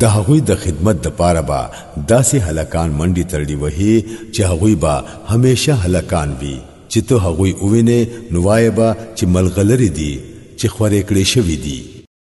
د هغوی د خدمت د پاره با داسې هلکان منډي تړلی وهي چې هغوی با همیشه هلکان وي چې ته هغوی اوینه نوایبه چې ملغلری دي چې خورې کړې شوې دي